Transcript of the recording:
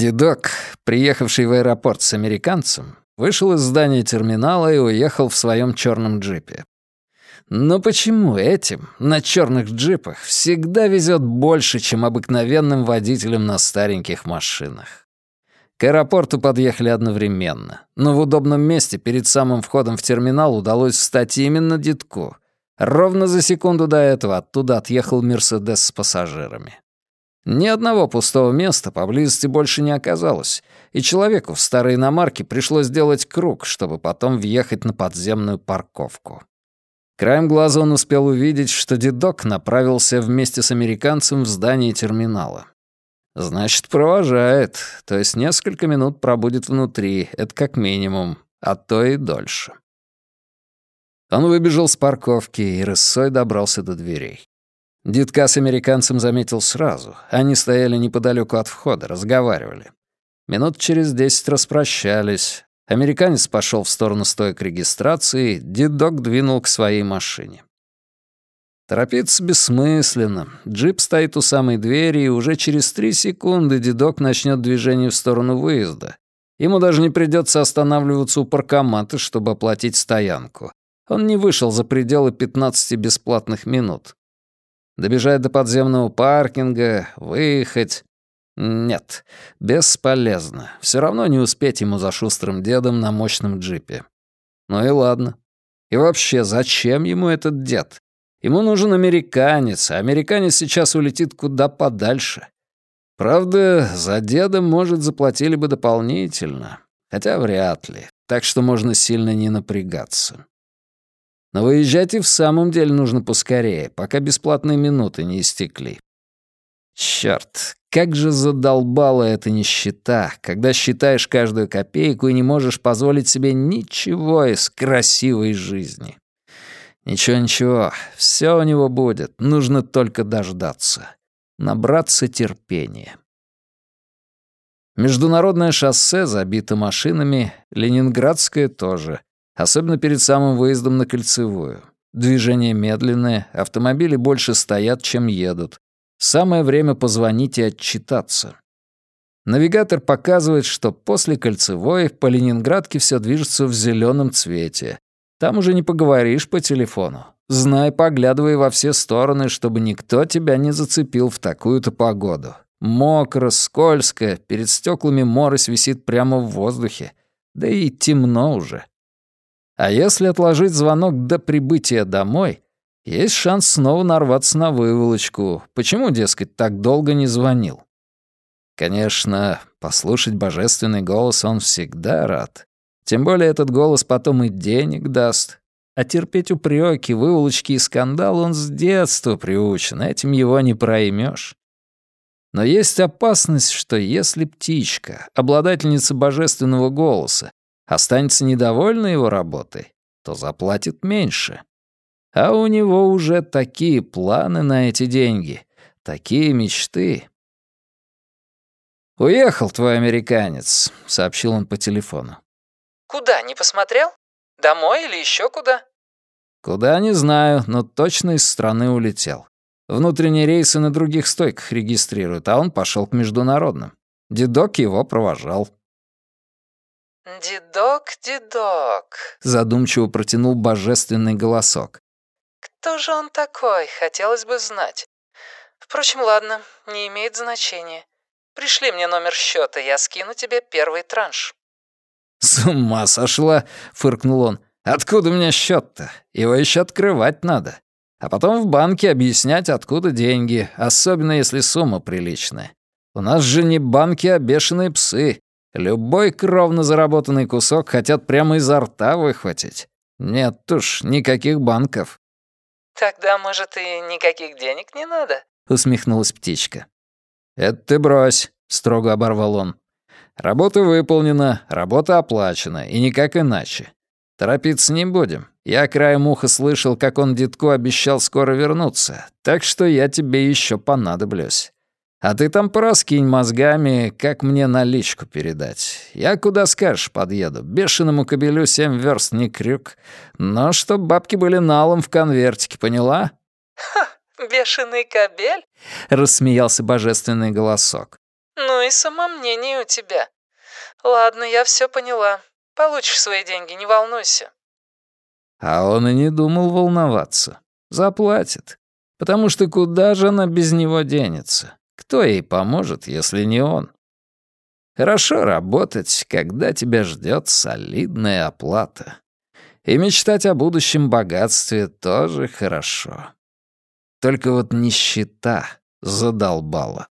Дедок, приехавший в аэропорт с американцем, вышел из здания терминала и уехал в своем черном джипе. Но почему этим на черных джипах всегда везет больше, чем обыкновенным водителям на стареньких машинах? К аэропорту подъехали одновременно, но в удобном месте перед самым входом в терминал удалось встать именно детку. Ровно за секунду до этого оттуда отъехал «Мерседес» с пассажирами. Ни одного пустого места поблизости больше не оказалось, и человеку в старой иномарке пришлось сделать круг, чтобы потом въехать на подземную парковку. Краем глаза он успел увидеть, что дедок направился вместе с американцем в здание терминала. Значит, провожает, то есть несколько минут пробудет внутри, это как минимум, а то и дольше. Он выбежал с парковки и рысой добрался до дверей. Дедка с американцем заметил сразу. Они стояли неподалеку от входа, разговаривали. Минут через десять распрощались. Американец пошел в сторону стоек регистрации, дедок двинул к своей машине. Торопиться бессмысленно. Джип стоит у самой двери, и уже через три секунды дедок начнет движение в сторону выезда. Ему даже не придется останавливаться у паркомата, чтобы оплатить стоянку. Он не вышел за пределы 15 бесплатных минут. Добежать до подземного паркинга, выехать... Нет, бесполезно. Все равно не успеть ему за шустрым дедом на мощном джипе. Ну и ладно. И вообще, зачем ему этот дед? Ему нужен американец, а американец сейчас улетит куда подальше. Правда, за дедом, может, заплатили бы дополнительно. Хотя вряд ли. Так что можно сильно не напрягаться. Но выезжать и в самом деле нужно поскорее, пока бесплатные минуты не истекли. Чёрт, как же задолбала эта нищета, когда считаешь каждую копейку и не можешь позволить себе ничего из красивой жизни. Ничего-ничего, все у него будет, нужно только дождаться. Набраться терпения. Международное шоссе забито машинами, Ленинградское тоже особенно перед самым выездом на кольцевую. Движение медленное, автомобили больше стоят, чем едут. Самое время позвонить и отчитаться. Навигатор показывает, что после кольцевой по Ленинградке все движется в зеленом цвете. Там уже не поговоришь по телефону. Знай, поглядывай во все стороны, чтобы никто тебя не зацепил в такую-то погоду. Мокро, скользко, перед стеклами морось висит прямо в воздухе. Да и темно уже. А если отложить звонок до прибытия домой, есть шанс снова нарваться на выволочку. Почему, дескать, так долго не звонил? Конечно, послушать божественный голос он всегда рад. Тем более этот голос потом и денег даст. А терпеть упреки, выволочки и скандал он с детства приучен, этим его не проймешь. Но есть опасность, что если птичка, обладательница божественного голоса, останется недовольна его работой, то заплатит меньше. А у него уже такие планы на эти деньги, такие мечты. «Уехал твой американец», — сообщил он по телефону. «Куда, не посмотрел? Домой или еще куда?» «Куда, не знаю, но точно из страны улетел. Внутренние рейсы на других стойках регистрируют, а он пошел к международным. Дедок его провожал». «Дедок, дедок», — задумчиво протянул божественный голосок. «Кто же он такой, хотелось бы знать. Впрочем, ладно, не имеет значения. Пришли мне номер счета, я скину тебе первый транш». «С ума сошла!» — фыркнул он. «Откуда у меня счет-то? Его еще открывать надо. А потом в банке объяснять, откуда деньги, особенно если сумма приличная. У нас же не банки, а бешеные псы. Любой кровно заработанный кусок хотят прямо изо рта выхватить. Нет уж, никаких банков. «Тогда, может, и никаких денег не надо?» — усмехнулась птичка. «Это ты брось», — строго оборвал он. «Работа выполнена, работа оплачена, и никак иначе. Торопиться не будем. Я краем уха слышал, как он детку обещал скоро вернуться, так что я тебе еще понадоблюсь. А ты там пораскинь мозгами, как мне наличку передать. Я куда скажешь подъеду. Бешеному кобелю семь верст не крюк. Но чтоб бабки были налом в конвертике, поняла?» «Ха, бешеный кобель?» — рассмеялся божественный голосок. Ну и самомнение у тебя. Ладно, я все поняла. Получишь свои деньги, не волнуйся. А он и не думал волноваться. Заплатит. Потому что куда же она без него денется? Кто ей поможет, если не он? Хорошо работать, когда тебя ждет солидная оплата. И мечтать о будущем богатстве тоже хорошо. Только вот нищета задолбала.